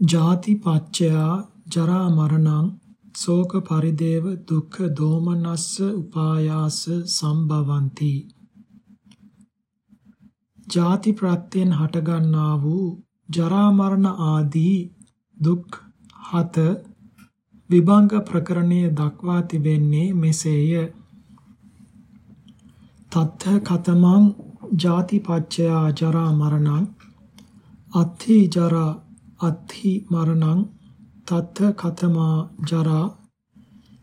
ජාති පච්චයා ජරා මරණං ශෝක පරිදේව දුක්ඛ දෝමනස්ස උපායාස සම්භවಂತಿ ජාති ප්‍රත්‍යයෙන් හටගන්නා වූ ජරා මරණ ආදී දුක් හත විභංග ප්‍රකරණයේ දක්වා තිබෙන්නේ මෙසේය. තත්ථ කතමං ජාති පච්චයා ජරා මරණං අත්ථි ජරා අත්ථි මරණං තත්ථ කතමා ජරා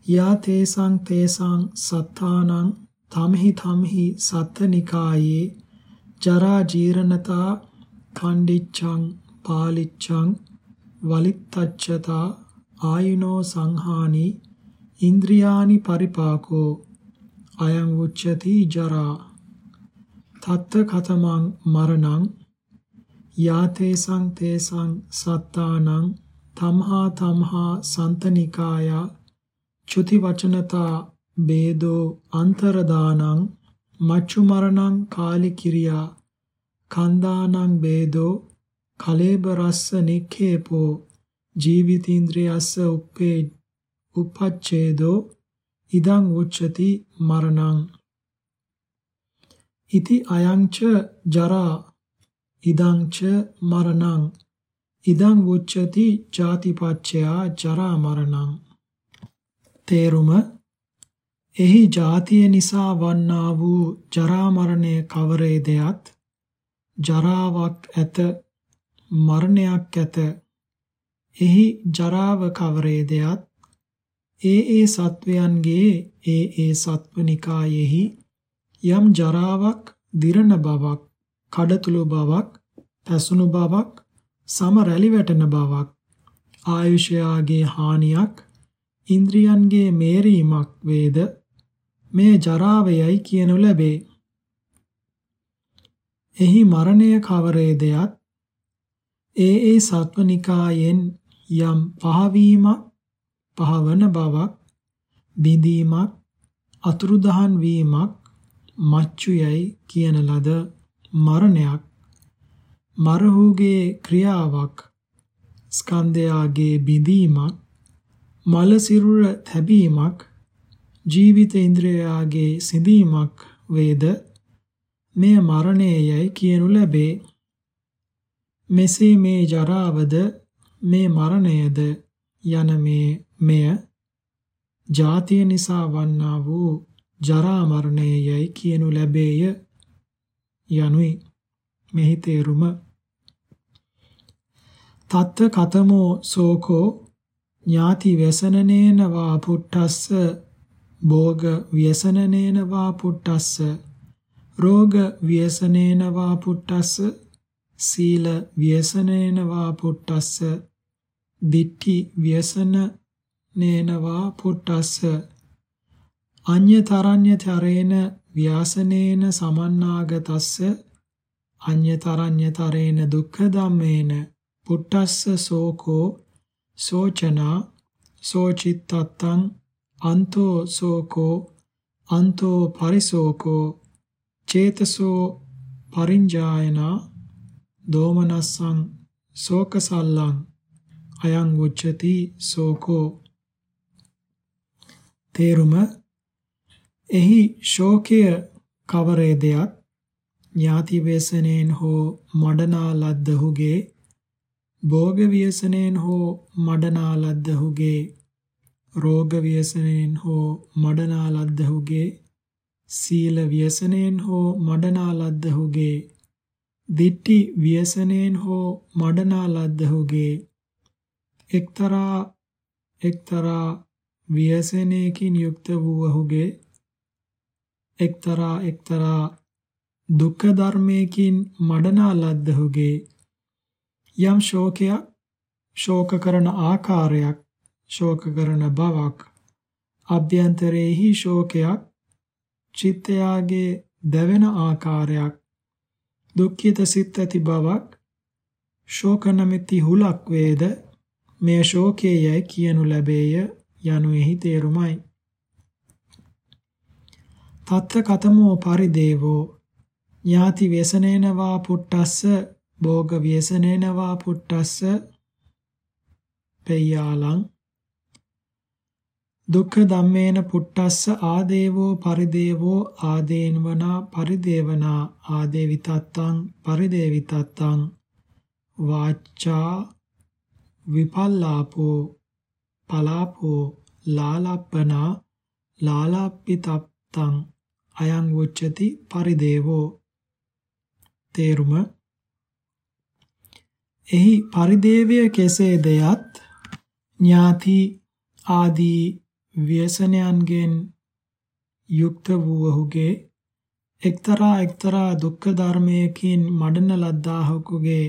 යා තේසං තේසං සත්තානං තමහි තමහි සත්තනිකායේ ජරා ජීරණතා කණ්ඩිච්ඡං පාලිච්ඡං වලිත්තච්ඡතා ආයුනෝ සංහානි ඉන්ද්‍රියානි පරිපාකෝ අයං උච්චති ජරා තත්ත කතමං මරණං යාතේසං තේසං සත්තානං තමහා තමහා සන්තනිකාය චුති වචනතා බේදෝ අන්තරදානං මච්චු මරණං කාලිකිරියා කන්දානං බේදෝ කලේබ රස්ස නික්ඛේපෝ ජීවිතීන්ද්‍රයස්ස උප්පේ උපච්ඡේදෝ ඉදං උච්චති මරණං ඉති අයංච ජරා ඉදංච මරණං. ඉදං උච්චති ජාතිපච්චයා ජරා මරණං. තේරුම එහි ජාතිය නිසා වන්නා වූ ජරා මරණය කවරේදයත් ජරාවක් ඇත මරණයක් ඇත. එහි ජරාව කවරේදයත් ඒ ඒ සත්වයන්ගේ ඒ ඒ සත්වනිකායෙහි යම් ජරාවක් දිරණ බවක් කඩතුළු බවක් පැසුණු බවක් සම රැලි වැටෙන බවක් ආයුෂයාගේ හානියක් ඉන්ද්‍රියන්ගේ මේරීමක් වේද? මේ ජරාවයයි කියනු ලැබේ. එහි මරණය කවරේදයත් ඒ ඒ සත්වනිකායෙන් යම් පහවීමක් පහවන බවක් බිඳීමක් අතුරුදහන් වීමක් මච්චුයයි කියන ලද මරණයක් මරහුගේ ක්‍රියාවක් ස්කන්ධයාගේ බිඳීමක් මල සිරුර තැබීමක් ජීවිත ඉන්ද්‍රයාගේ සිඳීමක් වේද? මෙය මරණයයි කියනු ලැබේ. මෙසේ මේ ජරාවද මේ මරණයද යන මේ මෙය ජාතිය නිසා වන්නා වූ ජරා මරණයයි කියනු ලැබේය. යනුයි. මෙහි තේරුම තත්ත කතමෝ සෝකෝ ඥාති ව්‍යසනනේන වා පුට්ටස්ස භෝග ව්‍යසනනේන වා පුට්ටස්ස රෝග ව්‍යසනේන වා පුට්ටස්ස සීල ව්‍යසනේන වා පුට්ටස්ස දිට්ඨි ව්‍යසන නේනවා පුට්ටස්ස අඤ්‍යතරඤ්‍යතරේන ව්‍යාසනේන සමන්නාගතස්ස අඤ්‍යතරඤ්‍යතරේන දුක්ඛ ධම්මේන පුට්ටස්ස සෝකෝ සෝචනා සෝචිත්තත්තං අන්තෝ සෝකෝ අන්තෝ පරිසෝකෝ චේතසෝ පරිඤ්ජායනා දෝමනස්සං ශෝකසල්ලං අයං උච්චති සෝකෝ. තේරුම එහි ශෝකය කවරේදයක් ඥාති වේසනෙන් හෝ මඩනා ලද්දහුගේ භෝග ව්‍යසනෙන් හෝ මඩනා ලද්දහුගේ රෝග ව්‍යසනෙන් හෝ මඩනා ලද්දහුගේ සීල ව්‍යසනෙන් හෝ මඩනා ලද්දහුගේ දිට්ටි ව්‍යසනෙන් හෝ මඩනා ලද්දහුගේ එක්තරා එක්තරා ව්‍යසනයකින් යුක්ත වූවහුගේ එක්තරා එක්තරා දුක්ඛ ධර්මයකින් මඩනා ලද්දහුගේ යම් ශෝකයක් ශෝක කරන ආකාරයක් ශෝක කරන බවක් අභ්‍යන්තරේහි ශෝකයක් චිත්තයාගේ දැවෙන ආකාරයක් දුක්ඛිත සිත් ඇති බවක් ශෝක නැමැති හුලක් වේද මෙය ශෝකයේයි කියනු ලැබේය යනුෙහි තේරුමයි. තත්ත කතමෝ පරිදේවෝ. ඥාති ව්‍යසනේන වා පුට්ටස්ස භෝග ව්‍යසනේන වා පුට්ටස්ස පෙය්‍යාලං. දුක්ඛ ධම්මේන පුට්ටස්ස ආදේවෝ පරිදේවෝ ආදේනවනා පරිදේවනා ආදේවිතත්තං පරිදේවිතත්තං. වාචා විපල්ලාපෝ පලාපෝ ලාලප්පනා ලාලාප්පිතත්තං. අයං උච්චති පරිදේවෝ. තේරුම? එහි පරිදේවය කෙසේ දෙයත් ඥාති ආදී ව්‍යසනයන්ගෙන් යුක්ත වූවහුගේ එක්තරා එක්තරා දුක්ඛ ධර්මයකින් මඩන ලද්දාහකුගේ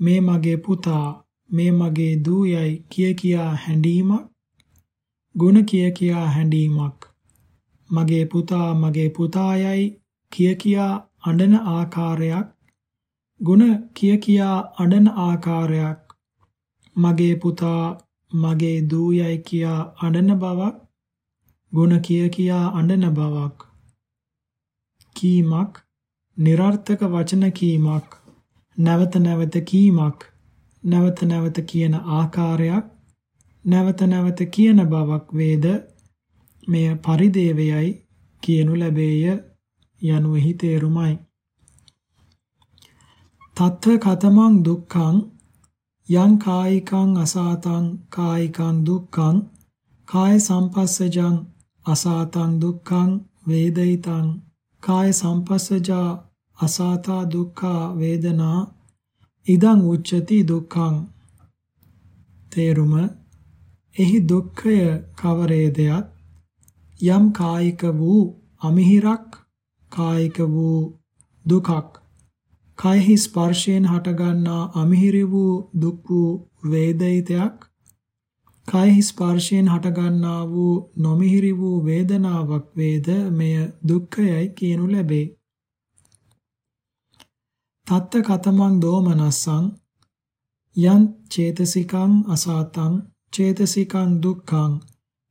මේ මගේ පුතා මේ මගේ දූ යයි කිය කියා හැඬීමක් ගුණ කිය කියා හැඬීමක්. මගේ පුතා මගේ පුතා යයි කිය කියා අඬන ආකාරයක් ගුණ කිය කියා අඬන ආකාරයක්. මගේ පුතා මගේ දූ යයි කියා අඬන බවක් ගුණ කිය කියා අඬන බවක්. කීමක් નિરර්ථක වචන කීමක් නැවත නැවත කීමක් නැවත නැවත කියන ආකාරයක් නැවත නැවත කියන බවක් වේද? මෙය පරිදේවයයි කියනු ලැබේය යනුෙහි තේරුමයි. තත්ත්ව කතමං දුක්ඛං යං කායිකං අසාතං කායිකං දුක්ඛං කාය සම්පස්සජං අසාතං දුක්ඛං වේදිතං කාය සම්පස්සජා අසාතා දුක්ඛා වේදනා ඉදං උච්චති දුක්ඛං තේරුම එහි දුක්ඛය කවරේදයත් යම් කායික වූ අමිහිරක් කායික වූ දුකක් කයෙහි ස්පර්ශයෙන් හටගන්නා අමිහිරි වූ දුක් වූ වේදිතයක් කයෙහි ස්පර්ශයෙන් හටගන්නා වූ නොමිහිරි වූ වේදනාවක් වේද මෙය දුක්ඛයයි කියනු ලැබේ. තත්ත කතමං දෝමනස්සං යං චේතසිකං අසාතං චේතසිකං දුක්ඛං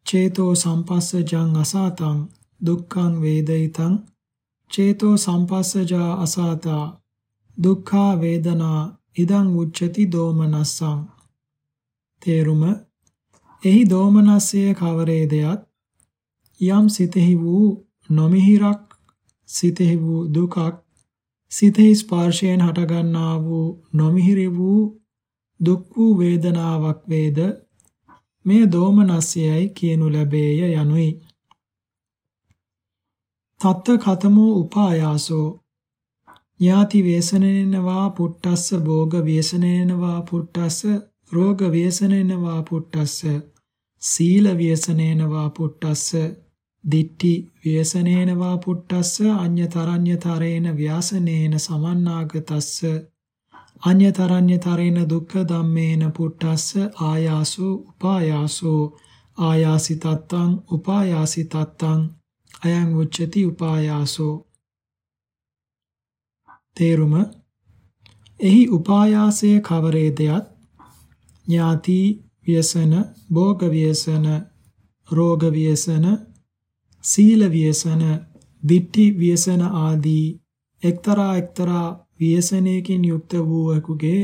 චේතෝ සම්පස්සජං අසාතං දුක්ඛං වේදිතං චේතෝ සම්පස්සජා අසාතා දුක්ඛා වේදනා ඉදං උච්චති දෝමනස්සං තේරුම එහි දෝමනස්සය කවරේදයත් යම් සිතෙහි වූ නොමිහිරක් සිතෙහි වූ දුකක් සිතෙහි ස්පර්ශයෙන් හටගන්නා වූ නොමිහිරි වූ දුක් වූ වේදනාවක් වේද මෙය දෝමනස්සයයි කියනු ලැබේය යනුයි. තත්ත කතමෝ උපායාසෝ. ඥාති වේසනේනවා පුට්ටස්ස භෝග වේසනේනවා පුට්ටස්ස රෝග වේසනේනවා පුට්ටස්ස සීල වේසනේනවා පුට්ටස්ස දිට්ටි වේසනේනවා පුට්ටස්ස අඤ්‍යතරඤ්‍යතරේන ව්‍යාසනේන සමන්නාගතස්ස අඤ්‍යතරඤ්‍යතරේන දුක්ඛ ධම්මේන පුට්ටස්ස ආයාසෝ උපායාසෝ ආයාසි තත්තං උපායාසි තත්තං අයං උච්චති උපායාසෝ. තේරුම එහි උපායාසය කවරේදයත් ඥාති ව්‍යසන භෝග ව්‍යසන රෝග ව්‍යසන සීල ව්‍යසන දිට්ඨි ව්‍යසන ආදී එක්තරා එක්තරා ව්‍යසනයකින් යුක්ත වූවෙකුගේ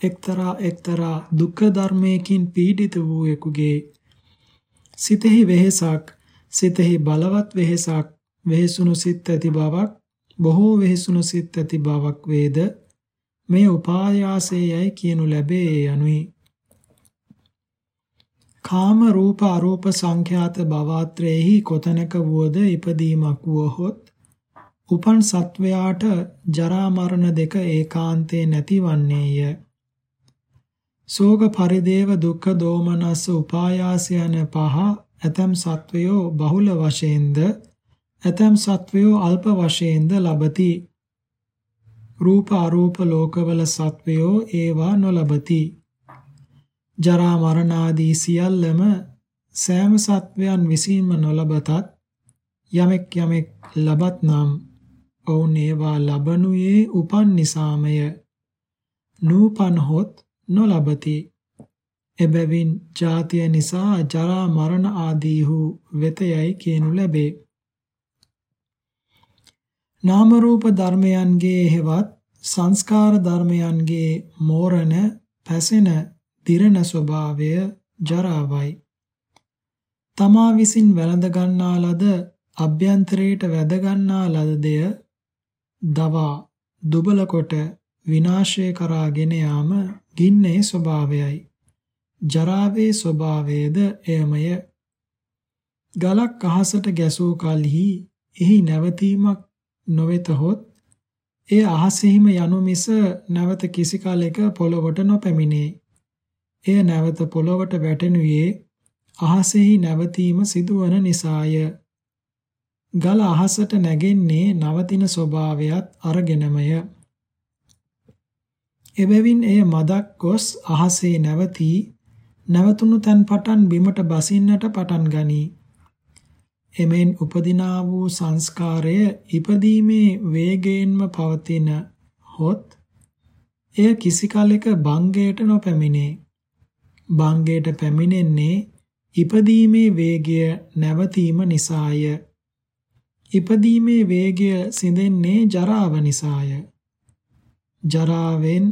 එක්තරා එක්තරා දුක්ඛ ධර්මයකින් පීඩිත වූවෙකුගේ සිතෙහි වෙහෙසක් සිතෙහි බලවත් වෙහෙසක් වෙහෙසුණු සිත් ඇති බවක් බොහෝ වෙහෙසුණු සිත් ඇති බවක් වේද? මේ උපායාසයයි කියනු ලැබේ යනුයි. කාම රූප අරූප සංඛ්‍යාත භවත්‍රයේහි කොතනක වුවද ඉපදීමක් වුවහොත් උපන් සත්වයාට ජරා මරණ දෙක ඒකාන්තේ නැතිවන්නේය සෝග පරිදේව දුක්ඛ දෝමනස්ස උපායාස යන පහ ඇතම් සත්වයෝ බහුල වශයෙන්ද ඇතම් සත්වයෝ අල්ප වශයෙන්ද ලබති. රූප අරූප ලෝකවල සත්වයෝ ඒවා නොලබති. ජරා මරණ ආදී සියල්ලම සෑම සත්වයන් විසින්ම නොලබතත් යමෙක් යමෙක් ලබත් නම් ඔවුන් ඒවා ලබනුයේ උපන් නිසාමය. නූපන් හොත් නොලබති. එබැවින් ජාතිය නිසා ජරා මරණ ආදීහු වෙතයයි කියනු ලැබේ. නාම රූප ධර්මයන්ගේ හේවත් සංස්කාර ධර්මයන්ගේ මෝරණ පැසෙන දිරණ ස්වභාවය ජරාවයි. තමා විසින් වැළඳ ගන්නා ලද අභ්‍යන්තරයට වැද ගන්නා ලද දෙය දවා දුබල කොට විනාශය කරාගෙන යාම ගින්නේ ස්වභාවයයි. ජරාවේ ස්වභාවයේද එයමය. ගලක් අහසට ගැසූ කලෙහි එහි නැවතීමක් නොවෙතහොත් එය අහසෙහිම යනු මිස නැවත කිසි කලෙක පොළොවට නොපැමිණේ. එය නැවත පොළොවට වැටෙනුයේ අහසෙහි නැවතීම සිදුවන නිසාය. ගල අහසට නැගෙන්නේ නවතින ස්වභාවයත් අරගෙනමය. එබැවින් එය මදක් ගොස් අහසේ නැවතී නැවතුණු තැන් පටන් බිමට බසින්නට පටන් ගනී. එමෙන් උපදිනා වූ සංස්කාරය ඉපදීමේ වේගයෙන්ම පවතින හොත් එය කිසි කලෙක භංගයට නොපැමිණේ. භංගයට පැමිණෙන්නේ ඉපදීමේ වේගය නැවතීම නිසාය. ඉපදීමේ වේගය සිඳෙන්නේ ජරාව නිසාය. ජරාවෙන්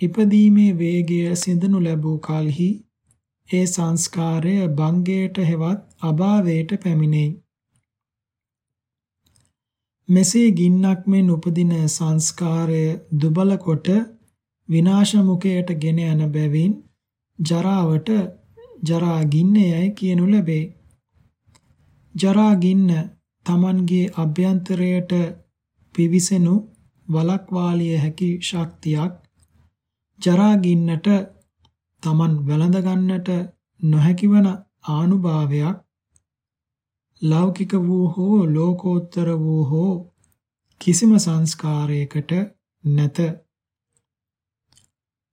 ඉපදීමේ වේගය සිඳනු ලැබූ කලෙහි ඒ සංස්කාරය භංගයට හෙවත් අභාවයට පැමිණේ. මෙසේ ගින්නක් මෙන් උපදින සංස්කාරය දුබල කොට විනාශ මුඛයට ගෙන යන බැවින් ජරාවට ජරා ගින්නයයි කියනු ලැබේ. ජරා ගින්න Tamanගේ අභ්‍යන්තරයට පිවිසෙනු වලක්වාලිය හැකි ශක්තියක් ජරා ගින්නට Taman වැළඳ ගන්නට නොහැකි වන ආනුභාවයක් ලෞකික වූ හෝ ලෝකෝත්තර වූ හෝ කිසිම සංස්කාරයකට නැත.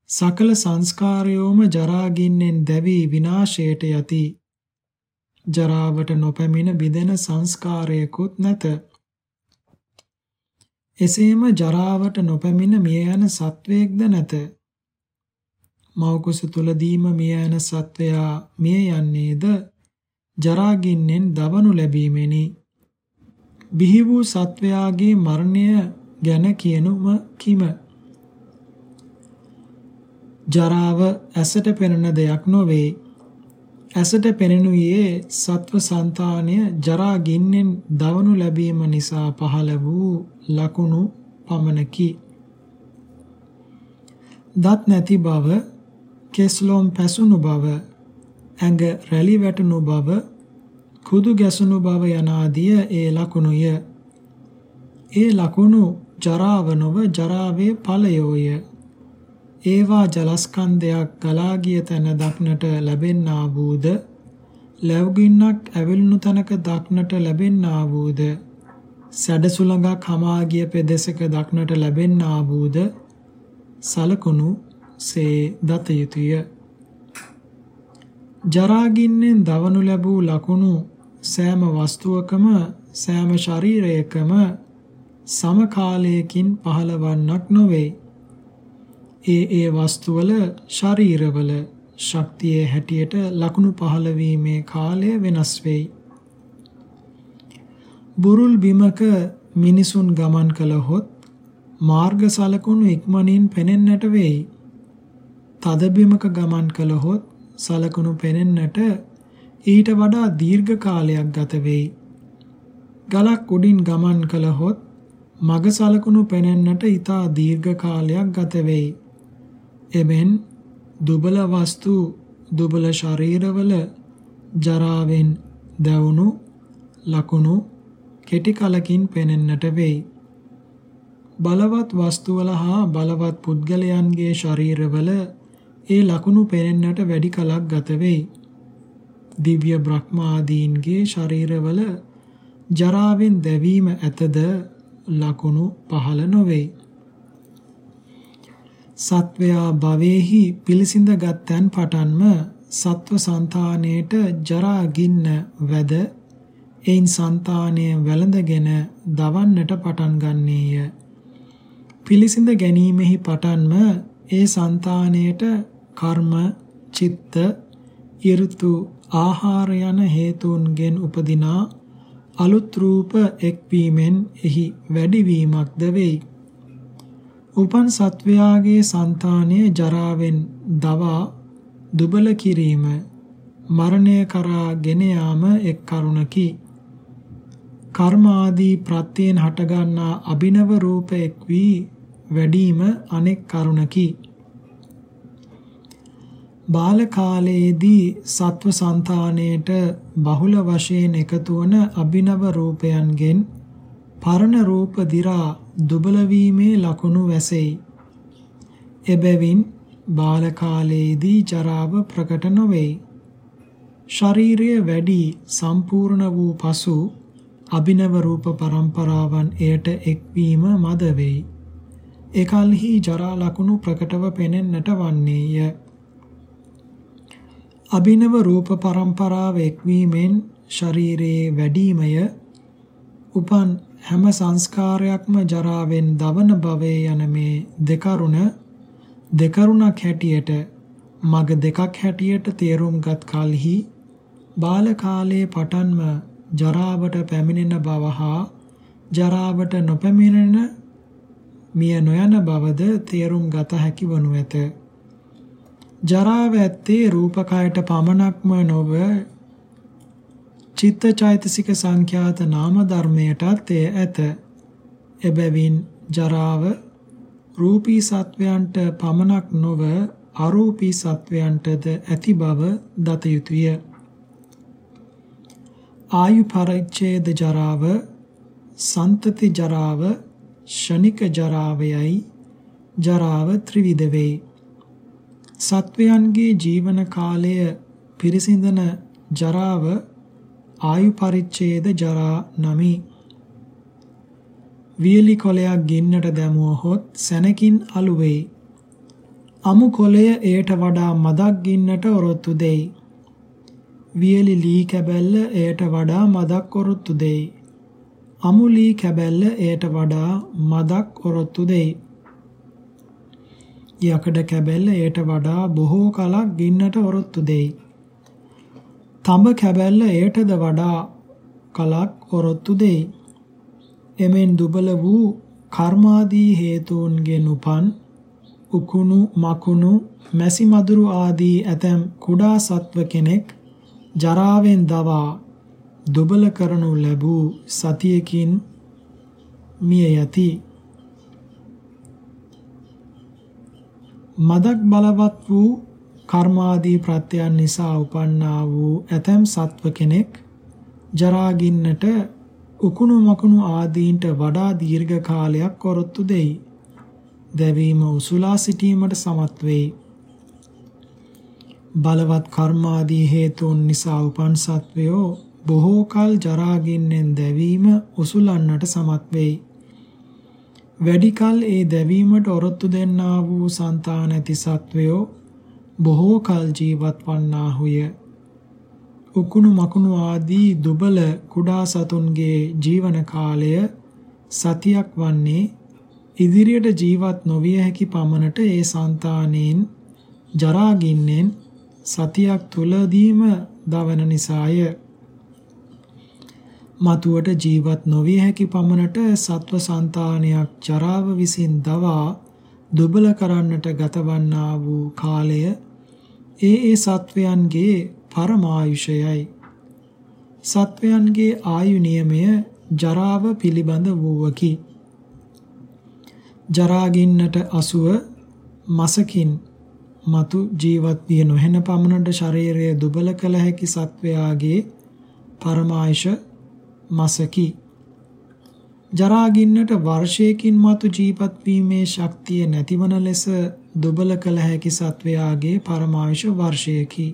සකල සංස්කාරයෝම ජරාගින්නෙන් දැවි විනාශයට යති. ජරාවට නොපැමිණ බිදෙන සංස්කාරයකුත් නැත එසේම ජරාවට නොපැමිණ මිය යන සත්වයක්ද නැත මෞකුස තුලදීම මිය යන සත්වයා මිය යන්නේද ජරාගින්නෙන් දවනු ලැබීමෙනි. බිහි වූ සත්වයාගේ මරණය ගැන කියනුම කිම. ජරාව ඇසට පෙනෙන දෙයක් නොවේ. ඇසට පෙනෙනුයේ සත්ව సంతානය ජරා ගින්නෙන් දවනු ලැබීම නිසා පහළ වූ ලකුණු පමණකි. දත් නැති බව, කෙස්ලොම් පැසුණු බව, ඇඟ රැලි වැටුණු බව, කුදු ගැසුණු බව යනාදිය ඒ ලකුණුය. ඒ ලකුණු ජරාව නොව ජරාවේ ඵලයෝය. ඒවා ජලස්කන්ධයක් ගලා ගිය තැන දක්නට ලැබෙන්නා වූද? ලැබුගින්නක් ඇවිල්ුණු තැනක දක්නට ලැබෙන්නා වූද? සැඩසුලඟක් හමා ගිය පෙදෙසක දක්නට ලැබෙන්නා වූද? සලකුණු සේ දත යුතුය. ජරාගින්නෙන් දවනු ලැබූ ලකුණු සෑම වස්තුවකම සෑම ශරීරයකම සමකාලයකින් පහළවන්නක් නොවේ. ඒ ඒ වස්තුවල ශරීරවල ශක්තියේ හැටියට ලකුණු පහළවීමේ කාලය වෙනස් වෙයි. බුරුල් බිමක මිනිසුන් ගමන් කළහොත් මාර්ග සලකුණු ඉක්මනින් පෙනෙන්නට වෙයි. තද බිමක ගමන් කළහොත් සලකුණු පෙනෙන්නට ඊට වඩා දීර්ඝ කාලයක් ගත වෙයි. ගලක් උඩින් ගමන් කළහොත් මග සලකුණු පෙනෙන්නට ඊටා දීර්ඝ කාලයක් ගත වෙයි. එමෙන් දුබල වස්තු දුබල ශරීරවල ජරාවෙන් දැවුණු ලකුණු කෙටි කලකින් පෙනෙන්නට වෙයි. බලවත් වස්තුවල හා බලවත් පුද්ගලයන්ගේ ශරීරවල ඒ ලකුණු පෙනෙන්නට වැඩි කලක් ගත වෙයි. දිව්‍ය බ්‍රහ්මාදීන්ගේ ශරීරවල ජරාවෙන් දැවීම ඇතද ලකුණු පහළ නොවේ. සත්වයා භවෙහි පිලිසිඳ ගත්තන් පටන්ම සත්ව సంతාණයට ජරා ගින්න වැද එයින් సంతාණය වැළඳගෙන දවන්නට පටන් ගන්නේය. පිලිසිඳ ගැනීමෙහි පටන්ම ඒ సంతාණයට කර්ම චිත්ත ඍතු ආහාර යන හේතුන්ගෙන් උපදිනා අලුත් රූප එක්වීමෙන් එහි වැඩිවීමක්ද වෙයි. උපන් සත්වයාගේ సంతානය ජරාවෙන් දවා දුබල කිරීම මරණය කරා ගෙන යාම එක් කරුණකි. කර්ම ආදී ප්‍රත්‍යයෙන් හටගන්නා අභිනව රූපයක් වී වැඩිම අනෙක් කරුණකි. බාල කාලයේදී සත්ව సంతාණයට බහුල වශයෙන් එකතු වන අභිනව රූපයන්ගෙන් පරණ රූප දි รา දුබල වීමේ ලකුණු වැසෙයි. එබැවින් බාල කාලයේදී ජරාව ප්‍රකට නොවේ. ශාරීරය වැඩි සම්පූර්ණ වූ පසු අභිනව රූප પરම්පරාවන් එයට එක්වීම මද වෙයි. ඒකල්හි ජරා ලකුණු ප්‍රකටව පෙනෙන්නට වන්නේය. අභිනව රූප પરම්පරාව එක්වීමෙන් ශරීරයේ වැඩිමය උපන් හැම සංස්කාරයක්ම ජරාවෙන් දවන භවයේ යන මේ දෙකරුණ දෙකරුණක් හැටියට මග දෙකක් හැටියට තේරුම්ගත් කලෙහි බාල කාලයේ පටන්ම ජරාවට පැමිණෙන බව හා ජරාවට නොපැමිණෙන මිය නොයන බවද තේරුම් ගත හැකි වනු ඇත. ජරාව ඇත්තේ රූපකයට පමණක්ම නොව චිත්තචෛතසික සංඛ්‍යාත නාම ධර්මයටත් එය ඇත. එබැවින් ජරාව රූපී සත්වයන්ට පමණක් නොව අරූපී සත්වයන්ටද ඇති බව දත යුතුය. ආයු පරිච්ඡේද ජරාව, සන්තති ජරාව, ෂණික ජරාවයයි ජරාව ත්‍රිවිධ වේ. සත්වයන්ගේ ජීවන කාලය පිරිසිඳන ජරාව ආයු පරිච්ඡේද ජරා නමි. වියලි කොලයක් ගින්නට දැමුවහොත් සැනකින් අලු වෙයි. අමු කොලය එයට වඩා මදක් ගින්නට ඔරොත්තු දෙයි. වියලි ලී කැබැල්ල එයට වඩා මදක් ඔරොත්තු දෙයි. අමු ලී කැබැල්ල එයට වඩා මදක් ඔරොත්තු දෙයි. යකඩ කැබැල්ල එයට වඩා බොහෝ කලක් ගින්නට ඔරොත්තු දෙයි. තඹ කැබැල්ල එයටද වඩා කලක් ඔරොත්තු දෙයි. එමෙන් දුබල වූ කර්මාදී හේතුන්ගෙන් උපන් උකුණු මකුණු මැසි මදුරු ආදී ඇතැම් කුඩා සත්ව කෙනෙක් ජරාවෙන් දවා දුබල කරනු ලැබූ සතියකින් මිය යති. මදක් බලවත් වූ කර්මාදී ප්‍රත්‍යයන් නිසා උපන්නා වූ ඇතැම් සත්ව කෙනෙක් ජරාගින්නට උකුණු මකුණු ආදීන්ට වඩා දීර්ඝ කාලයක් කොරොත්තු දෙයි. දැවීම උසුලා සිටීමට සමත් වෙයි. බලවත් කර්මාදී හේතුන් නිසා උපන් සත්වයෝ බොහෝ කල ජරාගින්නෙන් දැවීම උසුලන්නට සමත් වෙයි. වැඩි කල ඒ දැවීමට ඔරොත්තු දෙන්නා වූ సంతාන ඇති සත්වයෝ බොහෝ කල් ජීවත් වන්නාහුය. උකුණු මකුණු ආදී දුබල කුඩා සතුන්ගේ ජීවන කාලය සතියක් වන්නේ ඉදිරියට ජීවත් නොවිය හැකි පමණට ඒ సంతානෙන් ජරාගින්නෙන් සතියක් තුලදීම දවන නිසාය. මතුවට ජීවත් නොවිය හැකි පමණට සත්ව సంతානයක් ජරාව විසින් දවා දුබල කරන්නට ගතවන්නා වූ කාලය ඒ ඒ සත්වයන්ගේ පරමායුෂයයි. සත්වයන්ගේ ආයු නියමය ජරාව පිළිබඳ වූවකි. ජරාගින්නට අසුව මසකින් මතු ජීවත් විය නොහෙන පමණට ශරීරය දුබල කළ හැකි සත්වයාගේ පරමායුෂ මසකි. ජරාගින්නට වර්ෂයකින් මතු ජීවත් වීමේ ශක්තිය නැතිවන ලෙස දුබල කළ හැකි සත්වයාගේ පරමායුෂ වර්ෂයකි.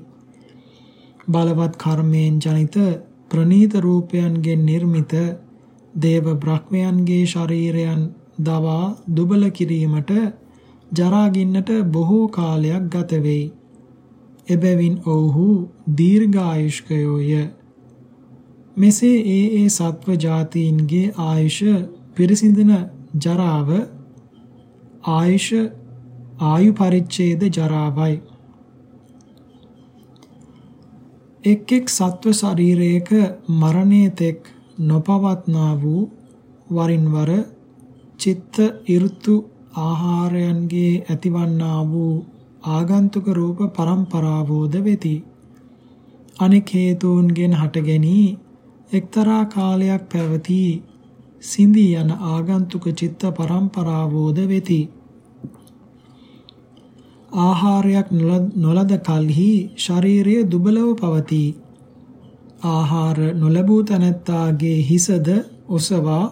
බලවත් කර්මයෙන් ජනිත ප්‍රනීත රූපයන්ගෙන් නිර්මිත දේව බ්‍රහ්මයන්ගේ ශරීරයන් දවා දුබල කිරීමට ජරාගින්නට බොහෝ කාලයක් ගත වෙයි. එබැවින් ඔව්හු දීර්ඝායුෂ්කයෝය. මෙසේ ඒ ඒ සත්ව જાතීන්ගේ ආයුෂ පිරිසිඳන ජරාව ආයුෂ ආයු පරිච්ඡේද ජරාවයි එක් එක් සත්ව ශරීරයක මරණයේ තෙක් නොපවත්නා වූ වරින් වර චිත්ත ඍතු ආහාරයන්ගේ ඇතිවන්නා වූ ආගන්තුක රූප පරම්පරාවෝද වෙති. අනෙක් හේතුන්ගෙන් හටගැනී එක්තරා කාලයක් පැවති සිඳී යන ආගන්තුක චිත්ත පරම්පරාවෝද වෙති. ආහාරයක් නොලද කලෙහි ශරීරය දුබලව පවතී. ආහාර නොලැබූ තැනැත්තාගේ හිසද ඔසවා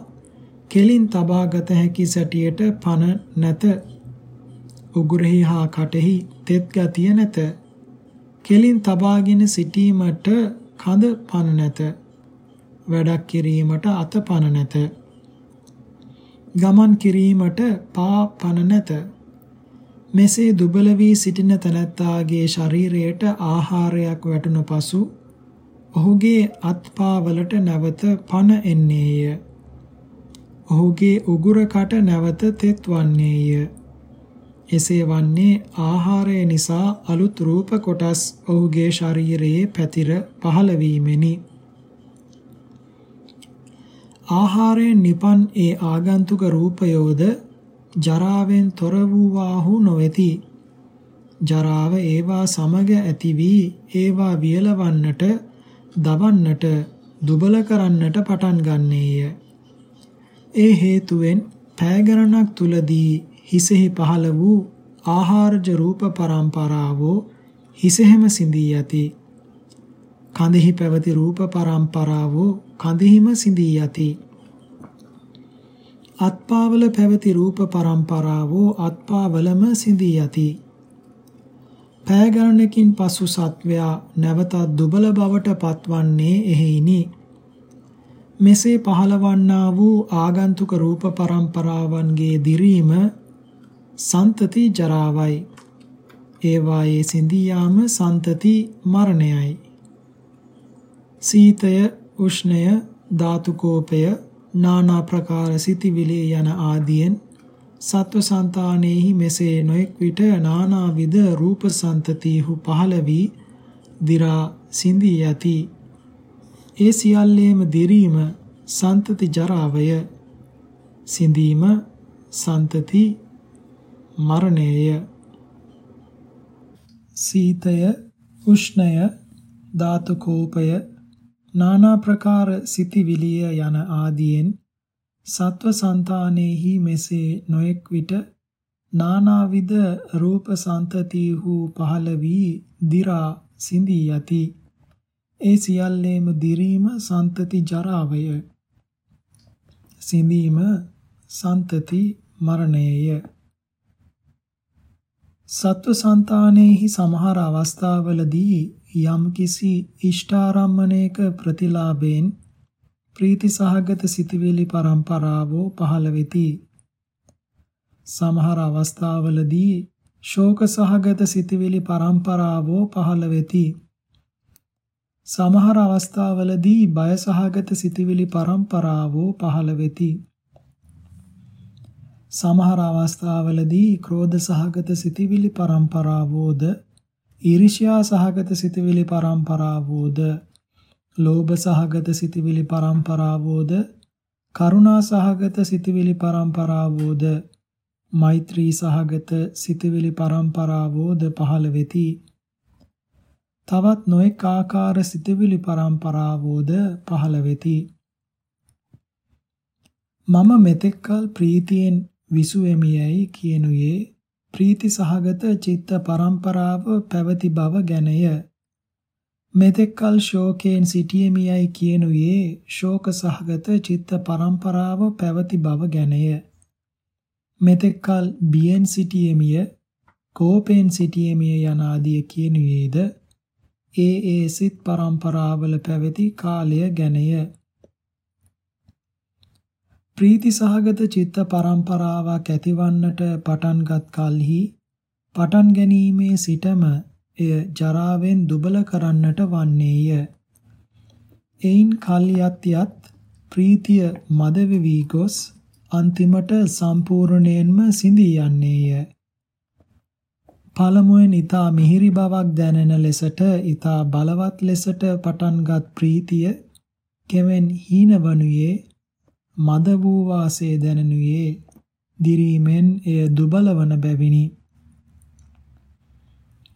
කෙලින් තබාගත හැකි සැටියට පන නැත. උගුරෙහි හා කටෙහි තෙත් ගතිය නැත. කෙලින් තබාගෙන සිටීමට කඳ පන නැත. වැඩක් කිරීමට අත පන නැත. ගමන් කිරීමට පා පන නැත. මෙසේ දුබල වී සිටින තැනැත්තාගේ ශරීරයට ආහාරයක් වැටුණු පසු ඔහුගේ අත්පාවලට නැවත පන එන්නේය. ඔහුගේ උගුරකට නැවත තෙත් වන්නේය. එසේ වන්නේ ආහාරය නිසා අලුත් රූප කොටස් ඔහුගේ ශරීරයේ පැතිර පහළ වීමෙනි. ආහාරයෙන් නිපන් ඒ ආගන්තුක රූපයෝද ජරාවෙන් තොර වූවාහු නොවේති. ජරාව ඒවා සමග ඇති වී ඒවා වියලවන්නට, දවන්නට, දුබල කරන්නට පටන් ගන්නේය. ඒ හේතුවෙන් පෑ ගණනක් තුලදී හිසෙහි පහළ වූ ආහාරජ රූප පරම්පරාවෝ හිසෙහිම සිඳී යති. කඳෙහි පැවති රූප පරම්පරාවෝ කඳෙහිම සිඳී යති. අත්පාවල පැවති රූප පරම්පරාවෝ අත්පාවලම සිඳී යති. පෑ ගණනකින් පසු සත්වයා නැවතත් දුබල බවට පත්වන්නේ එහෙයිනි. මෙසේ පහළවන්නා වූ ආගන්තුක රූප පරම්පරාවන්ගේ දිරීම සන්තති ජරාවයි. ඒවායේ සිඳී යාම සන්තති මරණයයි. සීතය, උෂ්ණය, ධාතු කෝපය, නානා ප්‍රකාර සිතිවිලි යන ආදියෙන් සත්ව సంతානෙහි මෙසේ නොඑක් විට නානාවිද රූප సంతතිහු පහළ වී දි รา සිඳී යති ඒ සියල්ලේම දිරීම సంతති ජරාවය සිඳීම సంతති මරණයය. සීතය උෂ්ණය ධාතු කෝපය නානා ප්‍රකාර සිතිවිලිය යන ආදීන් සත්ව సంతානෙහි මෙසේ නොඑක් විට නානාවිද රූප సంతතිහු පහළ වී දි รา සිඳී යති. ඒ සියල්ලේම දිරීම సంతති ජරාවය. සිඳීම సంతති මරණයය. සත්ව సంతානෙහි සමහර අවස්ථාවලදී යම්කිසි ඉෂ්ඨාරම්මණයක ප්‍රතිලාභයෙන් ප්‍රීති සහගත සිතවිලි පරම්පරාවෝ පහළ වෙති. සමහර අවස්ථාවලදී ශෝක සහගත සිතවිලි පරම්පරාවෝ පහළ වෙති. සමහර අවස්ථාවලදී බය සහගත සිතිවිලි පරම්පරාවෝ පහළ වෙති. සමහර අවස්ථාවලදී ක්‍රෝධ සහගත සිතිවිලි පරම්පරාවෝද ඊර්ෂ්‍යා සහගත සිතිවිලි පරම්පරාවෝද ලෝභ සහගත සිතිවිලි පරම්පරාවෝද කරුණා සහගත සිතිවිලි පරම්පරාවෝද මෛත්‍රී සහගත සිතිවිලි පරම්පරාවෝද පහළ වෙති. තවත් නොඑක ආකාර සිතවිලි පරම්පරාවෝද පහළ වෙති. මම මෙතෙක්කල් ප්‍රීතියෙන් විසුවෙමියයි කියනුයේ ප්‍රීති සහගත චිත්ත පරම්පරාව පැවති බව ගැනය. මෙතෙක්කල් ශෝකයෙන් සිටියෙමියයි කියනුයේ ශෝක සහගත චිත්ත පරම්පරාව පැවති බව ගැනය. මෙතෙක්කල් බියෙන් සිටියෙමිය කෝපයෙන් සිටියෙමිය යන ආදිය කියනුයේද ඒ ඒ සිත් පරම්පරාවල පැවති කාලය ගැනය. ප්‍රීති සහගත චිත්ත පරම්පරාවක් ඇතිවන්නට පටන්ගත් කලෙහි පටන් ගැනීමේ සිටම එය ජරාවෙන් දුබල කරන්නට වන්නේය. එයින් කල්යත් යත් ප්‍රීතිය මද වෙවි ගොස් අන්තිමට සම්පූර්ණයෙන්ම සිඳී යන්නේය. පළමුවෙන් ඊතා මිහිරි බවක් දැනෙන ලෙසට ඊතා බලවත් ලෙසට පටන්ගත් ප්‍රීතිය කෙවෙන් හීන වනුයේ මද වූ වාසේ දැනනුයේ දිරීමෙන් එය දුබලවන බැවිනි.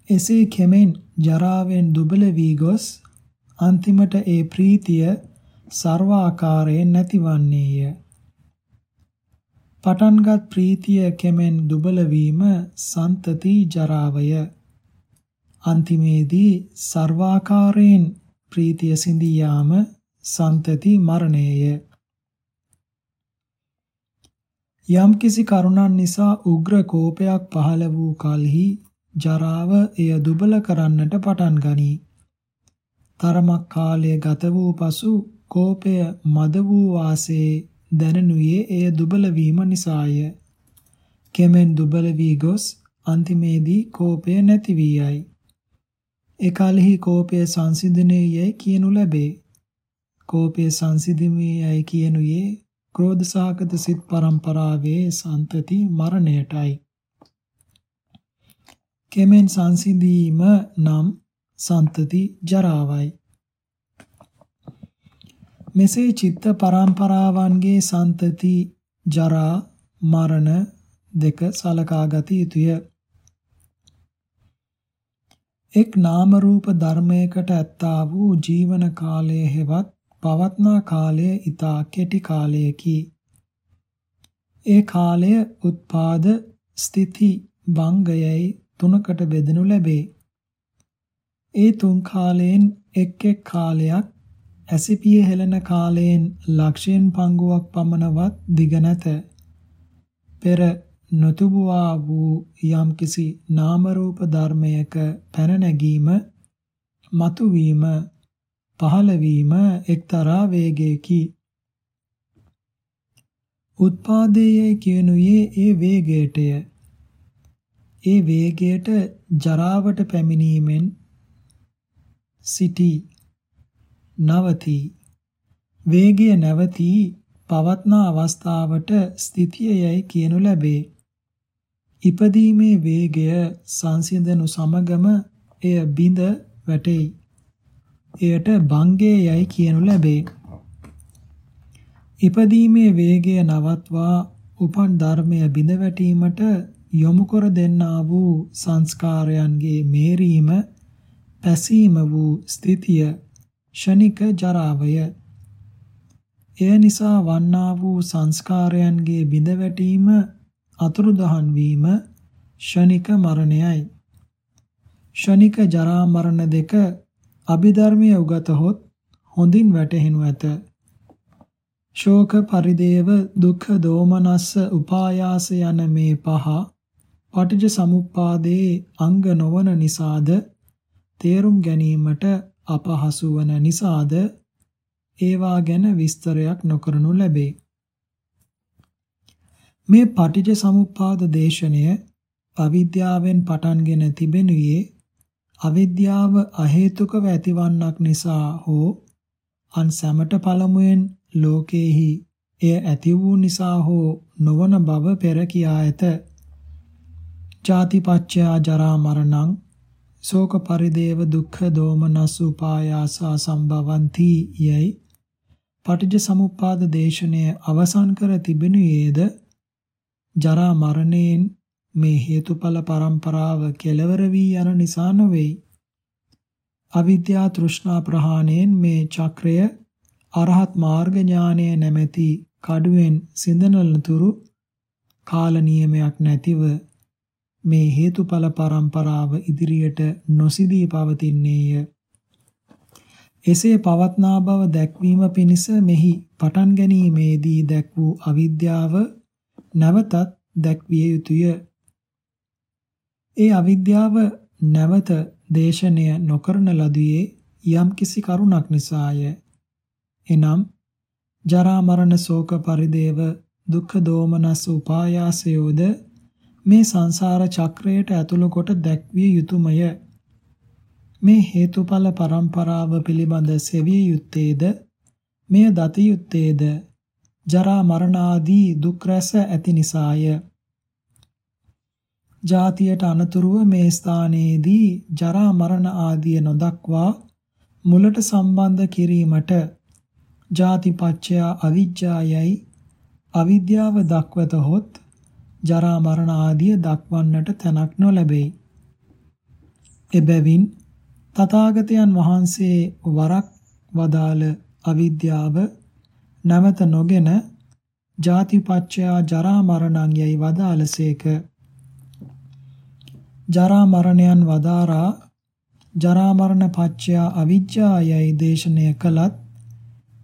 එසේ කෙමෙන් ජරාවෙන් දුබල වී ගොස් අන්තිමට ඒ ප්‍රීතිය ਸਰවාකාරයෙන් නැතිවන්නේය. පටන්ගත් ප්‍රීතිය කෙමෙන් දුබල වීම සන්තති ජරාවය. අන්තිමේදී ਸਰවාකාරයෙන් ප්‍රීතිය සිඳියාම සන්තති මරණයය. යම් කිසි කරුණන් නිසා උග්‍ර කෝපයක් පහළ වූ කලෙහි ජරාව එය දුබල කරන්නට පටන් ගනී. තරමක් කාලය ගත වූ පසු කෝපය මද වූ වාසේ දැනෙනුයේ එය දුබල වීම නිසාය. කෙමෙන් දුබල වී ගොස් අන්තිමේදී කෝපය නැති වී යයි. එකලෙහි කෝපය සංසිඳුනේ යයි කියනු ලැබේ. කෝපය සංසිඳීමේ යයි කියනුයේ ක්‍රෝධ සහගත සිත් පරම්පරාවේ සන්තති මරණයටයි. කෙමෙන් සංසිඳීම නම් සන්තති ජරාවයි. මෙසේ චිත්ත පරම්පරාවන්ගේ සන්තති ජරා මරණ දෙක සලකා ගත යුතුය. එක් නාම රූප ධර්මයකට ඇත්තා වූ ජීවන කාලය හෙවත් පවත්නා කාලය ඊතා කෙටි කාලයකි. ඒ කාලය උත්පාද ස්ථಿತಿ භංගයයි තුනකට බෙදනු ලැබේ. ඒ තුන් කාලයෙන් එක් එක් කාලයක් ඇසිපිය හෙළන කාලයෙන් ලක්ෂයෙන් පංගුවක් පමණවත් දිග නැත. පෙර නොතුබුවා වූ යම්කිසි නාම රූප ධර්මයක පැන නැගීම මතුවීම පහළවීම එක්තරා වේගයකි. උත්පාදයේ කියනුයේ ඒ වේගයටය. ඒ වේගයට ජරාවට පැමිණීමෙන් සිටි නවති වේගය නැවති පවත්නා අවස්ථාවට ස්ථිතියයි කියනු ලැබේ. ඉපදීමේ වේගය සංසිඳනු සමගම එය බිඳ වැටෙයි. එයට භංගය යයි කියනු ලැබේ. ඉපදීමේ වේගය නවත්වා උපන් ධර්මය බිඳ වැටීමට යොමු කර දෙන්නා වූ සංස්කාරයන්ගේ මේරීම පැසීම වූ ස්ථිතිය ෂණික ජරාවය එය නිසා වන්නා වූ සංස්කාරයන්ගේ බිඳ වැටීම අතුරුදහන් වීම ෂණික මරණයයි ෂණික ජරා මරණ දෙක අභිධර්මයේ උගතහොත් හොඳින් වැටහෙනු ඇත. ශෝක පරිදේව දුක්ඛ දෝමනස්ස උපායාස යන මේ පහ පටිජ සමුප්පාදයේ අංග නොවන නිසාද? තේරුම් ගැනීමට අපහසු වන නිසාද? ඒවා ගැන විස්තරයක් නොකරනු ලැබේ. මේ පටිජ සමුප්පාද දේශනය අවිද්‍යාවෙන් පටන්ගෙන තිබෙනුයේ අවිද්‍යාව අහේතුකව ඇතිවන්නක් නිසා හෝ අන් සැමට පළමුවෙන් ලෝකේහි එය ඇති වූ නිසා හෝ නොවන බව පෙර කියා ඇත. ජාතිපච්චයා ජරා මරණං ශෝක පරිදේව දුක්ඛ දෝමනස් උපායාසා සම්භවಂತಿ යයි පටිජ සමුප්පාද දේශනය අවසන් කර තිබෙනුයේද ජරා මරණයෙන් මේ හේතුඵල පරම්පරාව කෙලවර වී යන නිසා නොවේ. අවිද්‍යා තෘෂ්ණා ප්‍රහාණයෙන් මේ චක්‍රය අරහත් මාර්ග ඥානය නැමැති කඩුවෙන් සිඳනලතුරු කාල නියමයක් නැතිව මේ හේතුඵල පරම්පරාව ඉදිරියට නොසිදී පවතින්නේය. එසේ පවත්නා බව දැක්වීම පිණිස මෙහි පටන් ගැනීමේදී දැක් වූ අවිද්‍යාව නැවතත් දැක්විය යුතුය. ඒ අවිද්‍යාව නැවත දේශනය නොකරන ලදුවේ යම් කිසි කරුණක් නිසාය. එනම් ජරා මරණ ශෝක පරිදේව දුක්ඛ දෝමනස් උපායාසයෝද මේ සංසාර චක්‍රයට ඇතුළු කොට දැක්විය යුතුයමය. මේ හේතුඵල පරම්පරාව පිළිබඳ සෙවිය යුත්තේද මෙය දත යුත්තේද ජරා මරණ ආදී දුක් රැස ඇති නිසාය. ජාතියට අනතුරුව මේ ස්ථානයේදී ජරා මරණ ආදිය නොදක්වා මුලට සම්බන්ධ කිරීමට ජාතිපච්චය අවිජ්ජායයි අවිද්‍යාව දක්වතහොත් ජරා මරණ ආදිය දක්වන්නට තැනක් නොලැබේ. එබැවින් තථාගතයන් වහන්සේ වරක් වදාළ අවිද්‍යාව නැවත නොගෙන ජාතිපච්චයා ජරා මරණං යයි වදාළසේක ජරා මරණයන් වදාරා ජරා මරණ පච්චයා අවිජ්ජා යයි දේශනය කළත්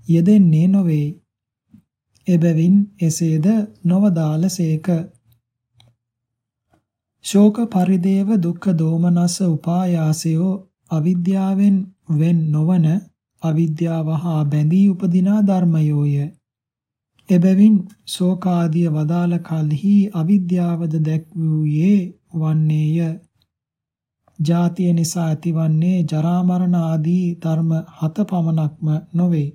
යෙදෙන්නේ නොවේ එබැවින් එසේද නොවදාළසේක ශෝක පරිදේව දුක්ඛ දෝමනස උපායාසයෝ අවිද්‍යාවෙන් වෙන් නොවන අවිද්‍යාව හා බැඳී උපදිනා ධර්මයෝය. එබැවින් ශෝකාදිය වදාළ කලෙහි අවිද්‍යාවද දැක්වූයේ වන්නේය. ජාතිය නිසා ඇතිවන්නේ ජරා මරණ ආදී ධර්ම හත පමණක්ම නොවේ.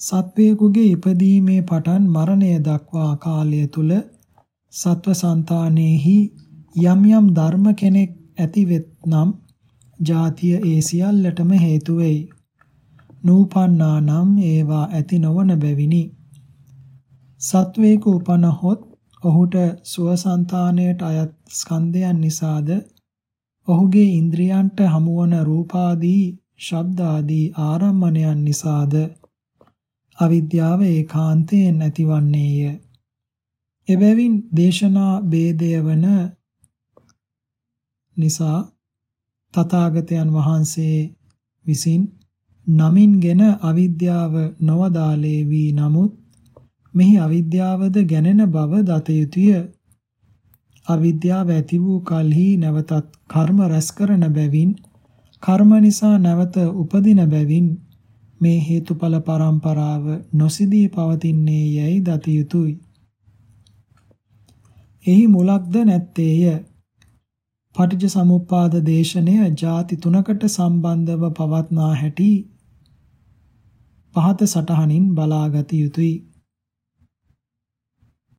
සත්වයෙකුගේ ඉපදීමේ පටන් මරණය දක්වා කාලය තුල සත්ව సంతානෙහි යම් යම් ධර්ම කෙනෙක් ඇතිවෙත්නම් ජාතිය ඒ සියල්ලටම හේතු වෙයි. නූපන්නා නම් ඒවා ඇති නොවන බැවිනි. සත්වේක උපනහොත් ඔහුට සුවසන්තානයට අයත් ස්කන්ධයන් නිසාද ඔහුගේ ඉන්ද්‍රියන්ට හමුවන රූපාදී ශබ්දාදී ආරම්මණයන් නිසාද අවිද්‍යාව ඒකාන්තයෙන් ඇතිවන්නේය. එබැවින් දේශනා ભેදය වන නිසා තථාගතයන් වහන්සේ විසින් නමින්ගෙන අවිද්‍යාව නොවදාලේ වී නමුත් මෙහි අවිද්‍යාවද ගැනෙන බව දත යුතුය. අවිද්‍යාව ඇති වූ කලෙහි නැවතත් කර්ම රැස් කරන බැවින් කර්ම නිසා නැවත උපදින බැවින් මේ හේතුඵල පරම්පරාව නොසිදී පවතින්නේ යැයි දත යුතුය. එහි මුලක්ද නැත්තේය. පටිච්ච සමුප්පාද දේශනය ಜಾති තුනකට සම්බන්ධව පවත්නා හැටි පහත සටහනින් බලාගත යුතුය.